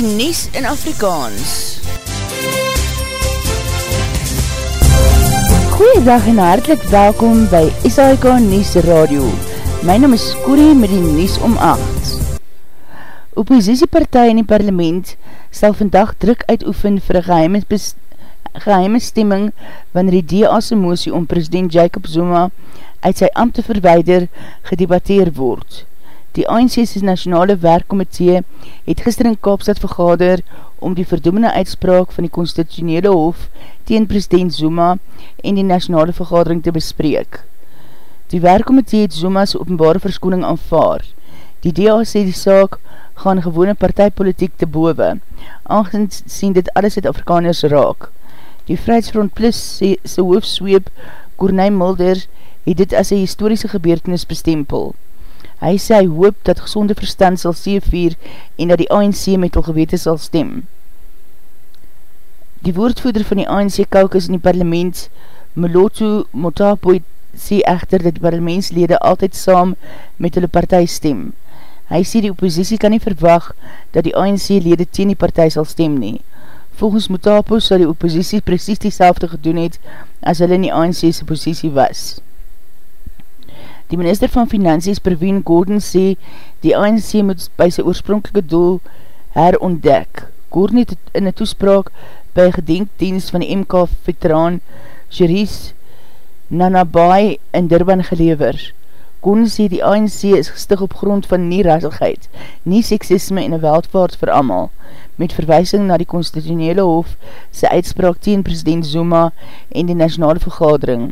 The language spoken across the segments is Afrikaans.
die Nies in Afrikaans. Goeiedag en hartelijk welkom by SAIK Nies Radio. My naam is Corrie met die Nies om 8. Oppositiepartij in die parlement sal vandag druk uitoefen vir geheime, geheime stemming wanneer die DA's motie om president Jacob Zuma uit sy ambt te verweider gedebatteer word. Die ANC's Nationale Werkkomitee het gister in Kaapstad vergader om die verdoemende uitspraak van die Constitutionele Hof teen president Zuma en die Nationale Vergadering te bespreek. Die Werkkomitee het Zuma's openbare verskoning aanvaar. Die DA sê die saak gaan gewone partijpolitiek te bowe, aangezien dit alles het Afrikaners raak. Die Vrijheidsfront Plus sê sy hoofsweep Kornei Mulder het dit as een historische gebeurtenis bestempel. Hy sê hy hoop dat gezonde verstand sal seevier en dat die ANC met al gewete sal stem. Die woordvoeder van die ANC kaukus in die parlement, Moloto Motapo, sê echter dat die parlementslede altyd saam met hulle partij stem. Hy sê die oppositie kan nie verwag dat die ANC-lede teen die partij sal stem nie. Volgens Motapo sal die oppositie precies die selfde gedoen het as hulle in die ANC-se positie was. Die minister van Finansies, Perween Gordon, sê die ANC moet by sy oorspronkelike doel herontdek. Gordon het in een toespraak by gedenkdienst van die MK veteraan Cherise Nanabai in Durban gelever. Gordon sê die ANC is gestig op grond van nie rassigheid, nie seksisme en een weldvaart vir amal, met verwijsing na die constitutionele hof sy uitspraak teen president Zuma en die nationale vergadering.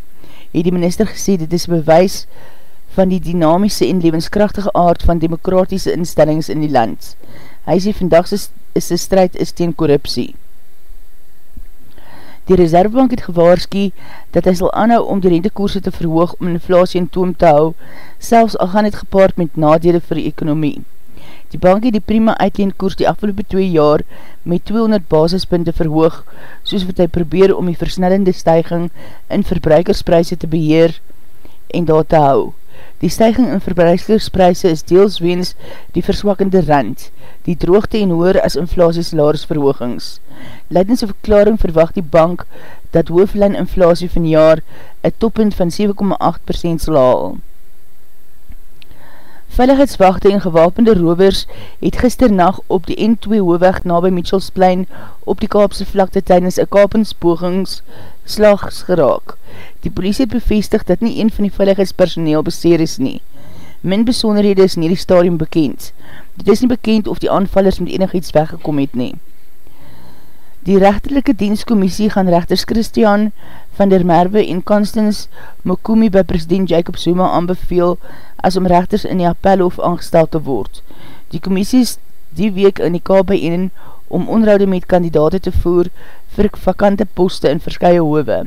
Het die minister gesê dit is bewys van die dynamische en levenskrachtige aard van demokratiese instellings in die land. Hy sê vandag is die strijd is teen korruptie. Die Reservebank het gewaarski dat hy sal anhou om die rentekoerse te verhoog om inflatie in toom te hou, selfs al gaan het gepaard met nadele vir die ekonomie. Die bank het die prima uitleenkoers die afgelopen 2 jaar met 200 basispunte verhoog, soos wat hy probeer om die versnellende stijging in verbruikerspryse te beheer en daar te hou. Die stijging in verbruikerspryse is deels weens die verswakkende rand, die droogte en hoor as inflasiesalarisverhoogings. Leidens een verklaring verwacht die bank dat hoofdlijn inflasie van jaar een toppunt van 7,8% sal haal. Veiligheidswachte en gewapende rovers het gisternacht op die N2 hoofweg na by Mitchellsplein op die Kaapse vlakte tydens een kapenspogings slags geraak. Die politie het bevestig dat nie een van die veiligheidspersoneel beseer is nie. Min besonderhede is nie die stadium bekend. Dit is nie bekend of die aanvallers met enig iets weggekom het nie. Die rechterlijke dienstcommissie gaan rechters Christian van der Merwe en Constance Mokumi by president Jacob Zuma aanbeveel as om rechters in die appelhof aangesteld te word. Die commissie is die week in die KB1 om onroude met kandidate te voer vir vakante poste in verskye hove.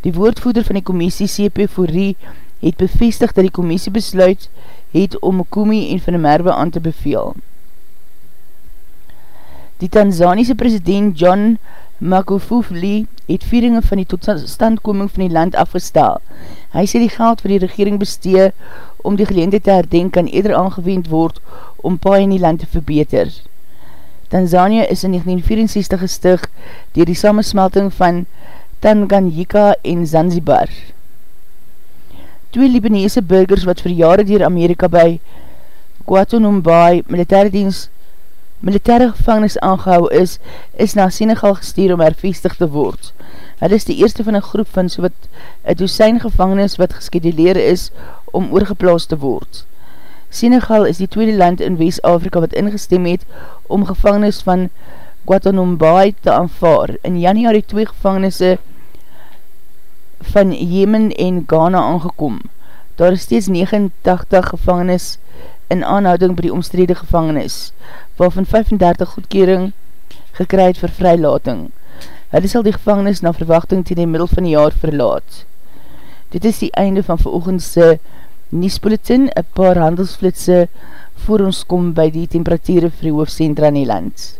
Die woordvoeder van die commissie CP Fourie het bevestig dat die commissie besluit het om Mokumi en Van der Merwe aan te beveel. Die Tanzaniese president John Magufuli het vieringe van die totstandkoming van die land afgestel. Hy sê die geld vir die regering bestee om die geleende te herdenk kan eerder aangewend word om paai in die land te verbeter. Tanzania is in 1964 gestig dier die samensmelting van Tanganyika en Zanzibar. Twee Libanese burgers wat vir jare dier Amerika by Guatemala militaire dienst militaire gevangenis aangehou is, is na Senegal gestuur om hervestig te word. Hulle is die eerste van een groep van so wat een dosijn gevangenis wat geskeduleer is om oorgeplaas te word. Senegal is die tweede land in West-Afrika wat ingestem het om gevangenis van Guatemala te aanvaar. In januari twee gevangenisse van Jemen en Ghana aangekom. Daar is steeds 89 gevangenis in aanhouding by die omstrede gevangenis waarvan 35 goedkering gekry het vir vrylating. Hulle sal die gevangenis na verwachting ten die middel van die jaar verlaat. Dit is die einde van veroogendse Niesbulletin, een paar handelsflitse voor ons kom by die temperatuur vir die hoofdcentra in die land.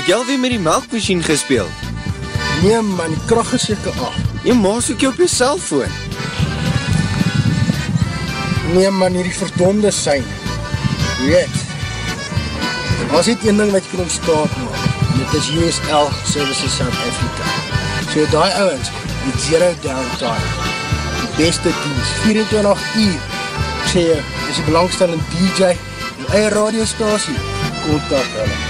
Het jy alweer met die melkmachine gespeel? Nee man, die kracht is jyke af. Jy maas ook jy op jy cellfoon. Nee man, hier die verdonde sein. Weet, as dit een ding wat jy kan ontstaan maak, dit is USL Services South Africa. So die ouwens, die zero downtime, die beste dienst, 24 uur, ek sê jy, is die belangstellende DJ, die eie radiostasie, kontak hulle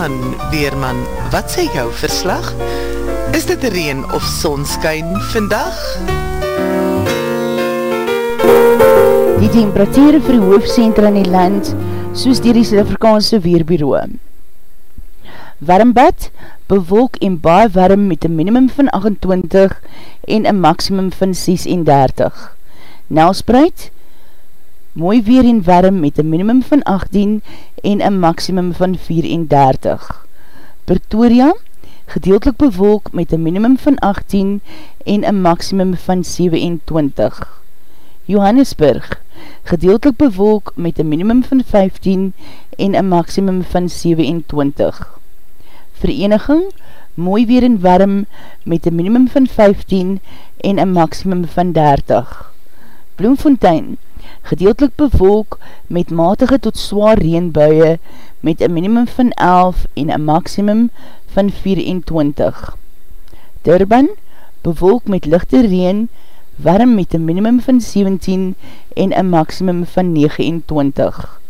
Weerman, Weerman, wat sê jou verslag? Is dit reen of sonskyn vandag? Die temperatuur vir die hoofdcentra in die land, soos dier die Suid-Afrikaanse Weerbureau. Warmbad, bewolk en baie warm met een minimum van 28 en een maximum van 36. Nelspreid, mooi weer en warm met een minimum van 18 en een maximum van 34. Pretoria, gedeeltelik bewolk met een minimum van 18 en een maximum van 27. Johannesburg, gedeeltelik bewolk met een minimum van 15 en een maximum van 27. Vereniging, mooi weer en warm met een minimum van 15 en een maximum van 30. Bloemfontein, gedeeltelik bewolk met matige tot zwaar reenbuie met een minimum van 11 en een maximum van 24. Durban, bewolk met lichte reen warm met een minimum van 17 en een maximum van 29.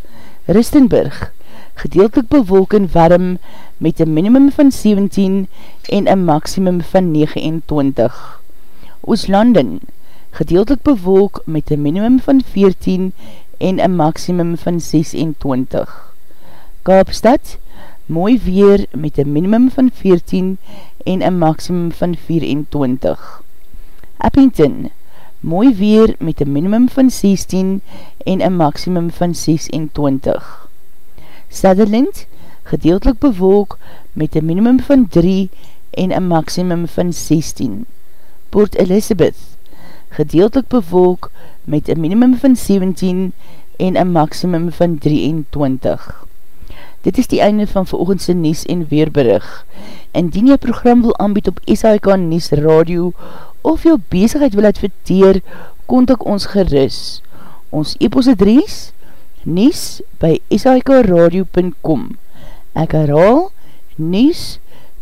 Ristenburg, gedeeltelik bewolk en warm met een minimum van 17 en een maximum van 29. Ooslanden, gedeeltelik bewolk met een minimum van 14 en een maximum van 26. Kaapstad, mooi weer met een minimum van 14 en een maximum van 24. Eppington, mooi weer met een minimum van 16 en een maximum van 26. Sutherland, gedeeltelik bewolk met een minimum van 3 en een maximum van 16. Port Elizabeth, gedeeltelik bewolk met een minimum van 17 en een maximum van 23. Dit is die einde van veroogendse Nies en Weerberig. Indien jy program wil aanbied op SHK Nies Radio of jou bezigheid wil adverteer, kontak ons geris. Ons e-post adres, nies by shkradio.com Ek herhaal, nies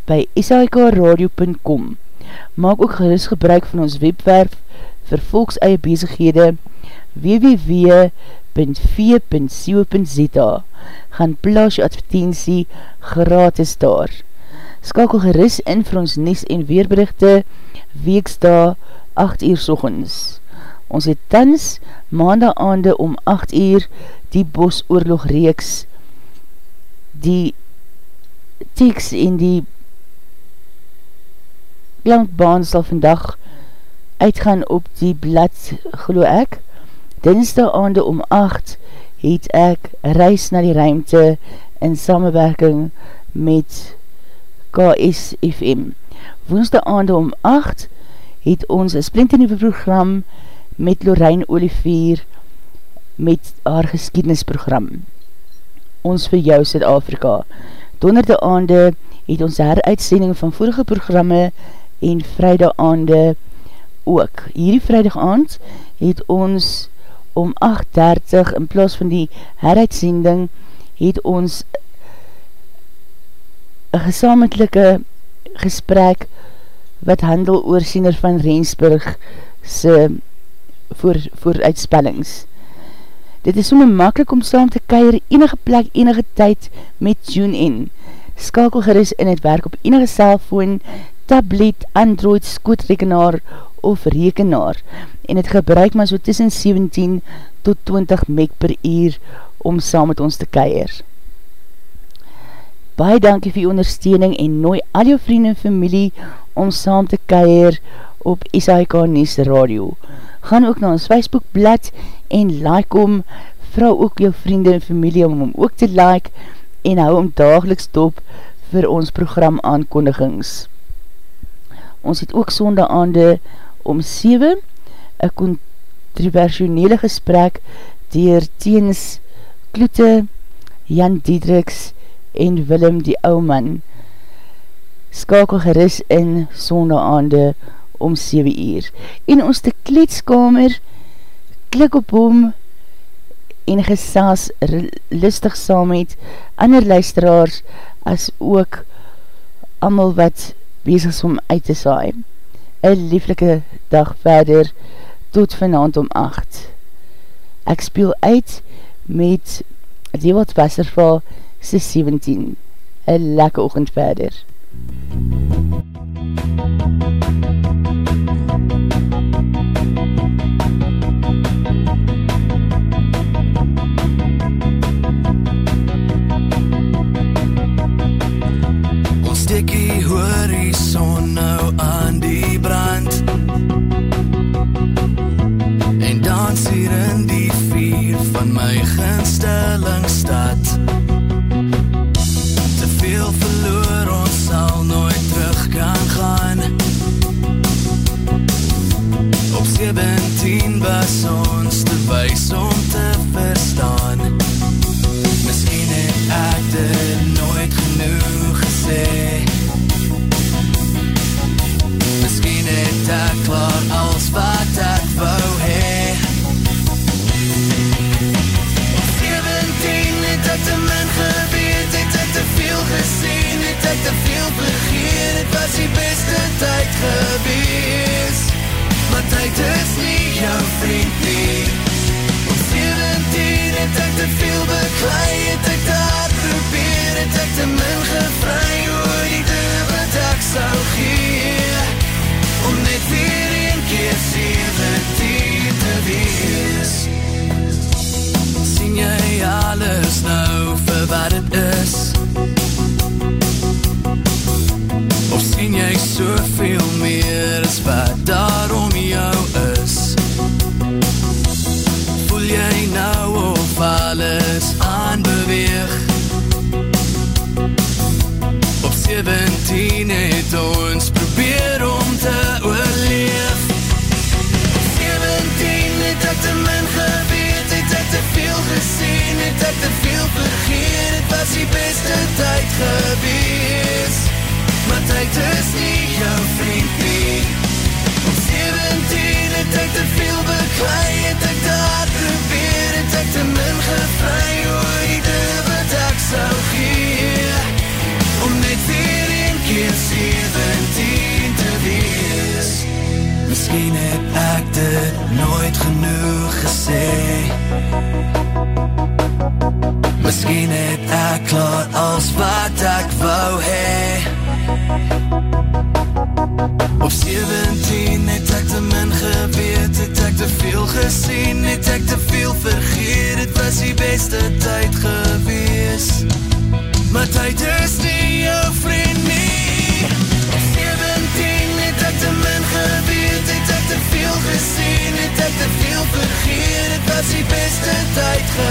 by shkradio.com Maak ook geris gebruik van ons webwerf vir volks eie bezighede www.v.co.za Gaan plaas jou advertentie gratis daar. Skakel geris in vir ons nies en weerberichte weeksta 8 uur sochens. Ons het tans maandag aande om 8 uur die bosoorlog reeks die tekst en die klankbaan sal vandag uitgaan op die blad gelo ek. Dinsdag aande om 8 het ek reis na die ruimte in samenwerking met KSFM. Woensdag aande om 8 het ons een splinternieuwe program met Lorraine Olivier met haar geskiednisprogram. Ons vir jou Zuid-Afrika. Donderde aande het ons heruitsending van vorige programme en vrijdag aande ook. Hierdie vrijdag aand het ons om 8.30 in plaas van die heruitsending het ons een gesamentelike gesprek wat handel oor siener van Rensburg se voor, voor uitspellings. Dit is somme makkelijk om saam te keir enige plek, enige tyd met TuneIn. Skakel geris in het werk op enige cellfoon, tablet, android, skootrekenaar of rekenaar en het gebruik maar so tussen 17 tot 20 meg per uur om saam met ons te keir. Baie dankie vir die ondersteuning en nooi al jou vriend en familie om saam te keir op SIK Nies Radio. Gaan ook na ons Facebookblad en like om, vrou ook jou vrienden en familie om om ook te like en hou om dageliks top vir ons program aankondigings. Ons het ook sonde aande om 7 een controversionele gesprek dier teens Kloete, Jan Diedriks en Willem die ouman skakel geris in sonde aande om 7 uur. En ons te kleedskamer klik op hom en gesaas lustig saam met ander luisteraars as ook amal wat bezig is om uit te saai. Een lieflike dag verder tot vanavond om 8. Ek speel uit met die wat Westerval se 17. Een lekker oogend verder. Ons te veel beklei Het ek hard probeer Het ek te min gevry Oor die deur wat ek sou gee 17 het ons probeer om te oorleef. Op 17 het ek te min geweet Het ek te veel gesien, het ek te veel vergeet Het was die beste tyd gewees. Maar tyd is nie jou vriend nie. Op 17 het ek te veel beklei Het ek te hard probeer Het ek te min gevry Oor die deur wat ek sou gee gesien Het ek te veel vergeet. Het was die beste tyd gewees. Maar tyd is nie jou vriend nie. Op 17 het ek te min geweet. Het ek te veel gesien Het ek te veel vergeet. Het was die beste tyd gewees